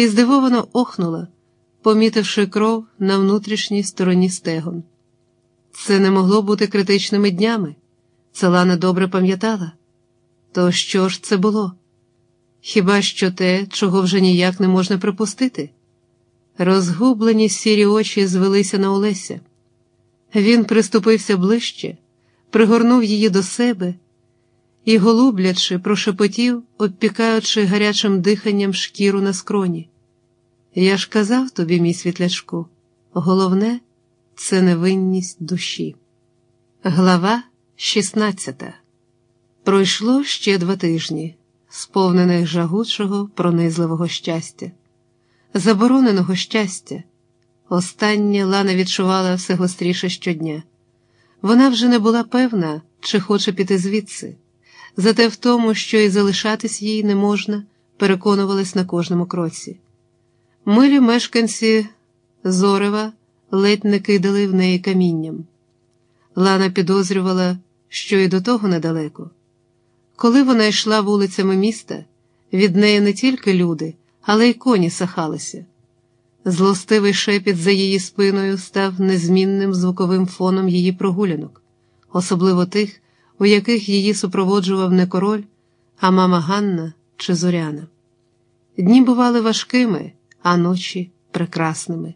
і здивовано охнула, помітивши кров на внутрішній стороні стегон. Це не могло бути критичними днями. Це Лана добре пам'ятала. То що ж це було? Хіба що те, чого вже ніяк не можна припустити? Розгублені сірі очі звелися на Олеся. Він приступився ближче, пригорнув її до себе і, голублячи, прошепотів, обпікаючи гарячим диханням шкіру на скроні. Я ж казав тобі, мій світлячку, головне це невинність душі. Глава 16 Пройшло ще два тижні, сповнених жагучого, пронизливого щастя, забороненого щастя. Останнє Лана відчувала все гостріше щодня. Вона вже не була певна, чи хоче піти звідси, зате в тому, що і залишатись їй не можна, переконувалась на кожному кроці. Милі мешканці Зорева ледь не кидали в неї камінням. Лана підозрювала, що і до того недалеко. Коли вона йшла вулицями міста, від неї не тільки люди, але й коні сахалися. Злостивий шепіт за її спиною став незмінним звуковим фоном її прогулянок, особливо тих, у яких її супроводжував не король, а мама Ганна чи Зоряна. Дні бували важкими, а ночі прекрасними.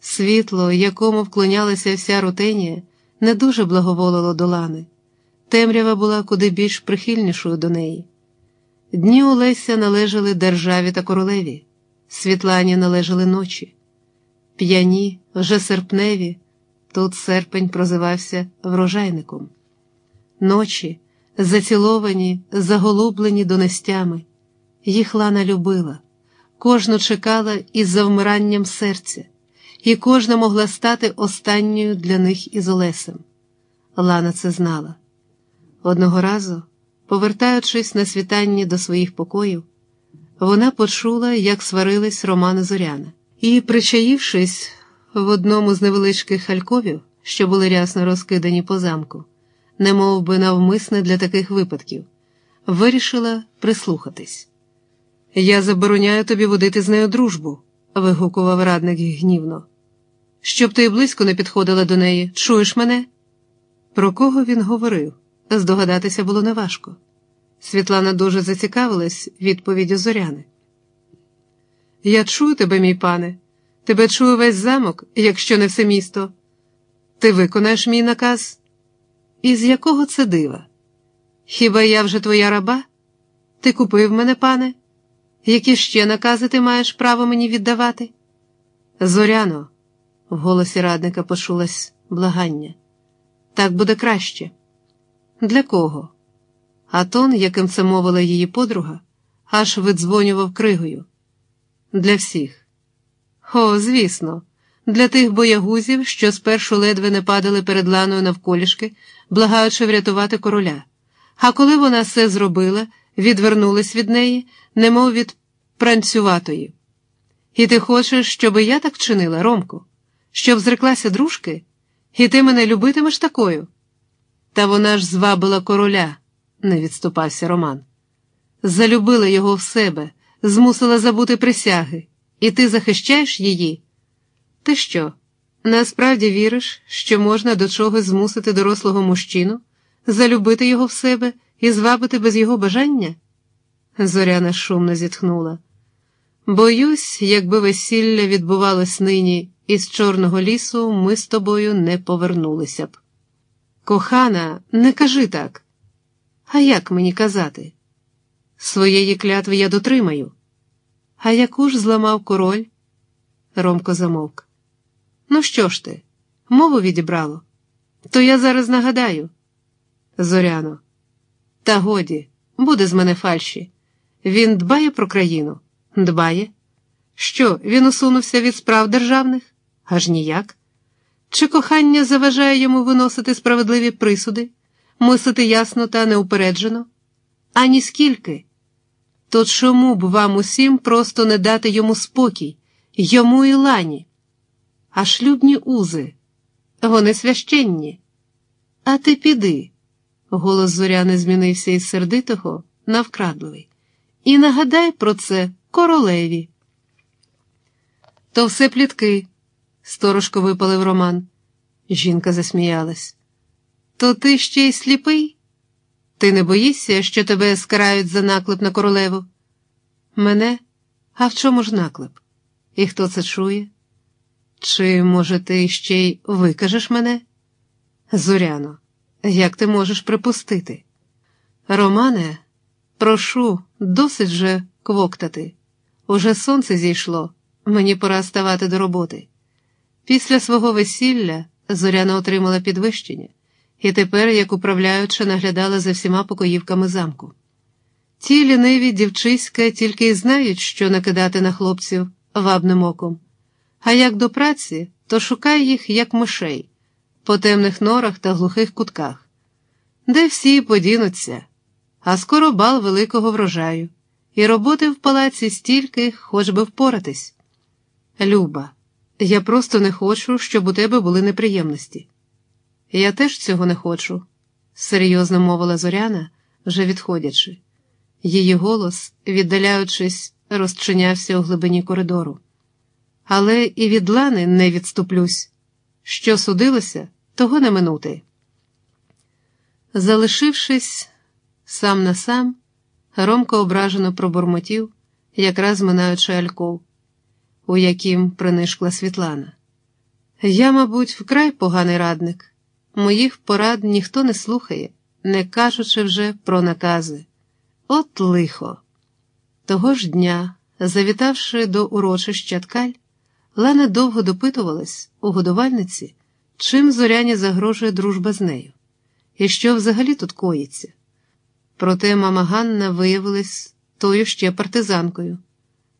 Світло, якому вклонялася вся рутенія, не дуже благоволило до Лани. Темрява була куди більш прихильнішою до неї. Дні Олеся належали державі та королеві, Світлані належали ночі. П'яні, вже серпневі, тут серпень прозивався врожайником. Ночі, заціловані, заголублені донестями, їх Лана любила, кожну чекала із завмиранням серця, і кожна могла стати останньою для них із Олесем. Лана це знала. Одного разу, повертаючись на світанні до своїх покоїв, вона почула, як сварились Роман Зоряна, і, причаївшись в одному з невеличких хальковів, що були рясно розкидані по замку, не би навмисне для таких випадків, вирішила прислухатись. Я забороняю тобі водити з нею дружбу, вигукував радник гнівно. Щоб ти близько не підходила до неї, чуєш мене? Про кого він говорив? Здогадатися було неважко. Світлана дуже зацікавилась відповіддю Зоряни. Я чую тебе, мій пане, тебе чує весь замок, якщо не все місто. Ти виконаєш мій наказ? Із якого це дива? Хіба я вже твоя раба? Ти купив мене, пане? Які ще накази ти маєш право мені віддавати? Зоряно, в голосі радника почулось благання. Так буде краще. Для кого? А тон, яким це мовила її подруга, аж видзвонював кригою. Для всіх. О, звісно, для тих боягузів, що спершу ледве не падали перед ланою навколішки, благаючи врятувати короля. А коли вона все зробила, відвернулись від неї, немов від пранцюватої. І ти хочеш, щоб я так чинила, Ромку, щоб зреклася дружки, і ти мене любитимеш такою? Та вона ж звабила короля не відступався Роман. Залюбила його в себе, змусила забути присяги, і ти захищаєш її? Ти що? Насправді віриш, що можна до чогось змусити дорослого мужчину, залюбити його в себе і звабити без його бажання? Зоряна шумно зітхнула. Боюсь, якби весілля відбувалось нині із Чорного лісу, ми з тобою не повернулися б. Кохана, не кажи так. А як мені казати? Своєї клятви я дотримаю. А яку ж зламав король? Ромко замовк. Ну, що ж ти? Мову відібрало? То я зараз нагадаю. Зоряно, та годі, буде з мене фальші. Він дбає про країну? Дбає. Що, він усунувся від справ державних? Аж ніяк. Чи кохання заважає йому виносити справедливі присуди? мислити ясно та неупереджено? Ані скільки. То чому б вам усім просто не дати йому спокій, йому і лані? А шлюбні узи, вони священні. А ти піди, голос зоряни змінився із сердитого на вкрадливий. І нагадай про це королеві. То все плітки, сторожко випалив Роман. Жінка засміялась. То ти ще й сліпий? Ти не боїшся, що тебе скарають за наклеп на королеву? Мене? А в чому ж наклеп? І хто це чує? Чи, може, ти ще й викажеш мене? Зоряно, як ти можеш припустити? Романе, прошу, досить же квоктати. Уже сонце зійшло, мені пора ставати до роботи. Після свого весілля Зоряна отримала підвищення і тепер, як управляюча, наглядала за всіма покоївками замку. Ті ліниві дівчиська тільки й знають, що накидати на хлопців вабним оком, а як до праці, то шукай їх, як мишей, по темних норах та глухих кутках, де всі подінуться, а скоро бал великого врожаю, і роботи в палаці стільки, хоч би впоратись. Люба, я просто не хочу, щоб у тебе були неприємності. Я теж цього не хочу, серйозно мовила Зоряна, вже відходячи. Її голос, віддаляючись, розчинявся у глибині коридору. Але і від лани не відступлюсь. Що судилося, того не минути. Залишившись сам на сам, Ромко ображено пробурмотів, якраз минаючи альков, у яким принишкла Світлана. Я, мабуть, вкрай поганий радник. Моїх порад ніхто не слухає, не кажучи вже про накази. От лихо. Того ж дня, завітавши до урочища ткаль, Лана довго допитувалась у годувальниці, чим зоряні загрожує дружба з нею, і що взагалі тут коїться. Проте мама Ганна виявилась тою ще партизанкою.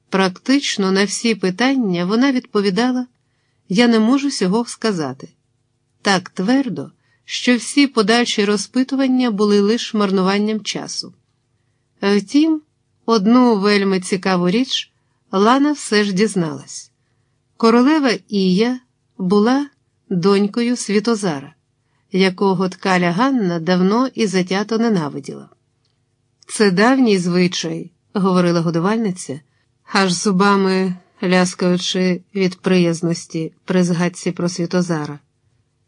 Практично на всі питання вона відповідала: Я не можу сього сказати. Так твердо, що всі подальші розпитування були лише марнуванням часу. Втім, одну вельми цікаву річ Лана все ж дізналась. Королева Ія була донькою Світозара, якого ткаля Ганна давно і затято ненавиділа. Це давній звичай, говорила годувальниця, аж зубами ляскаючи від приязності при згадці про Світозара.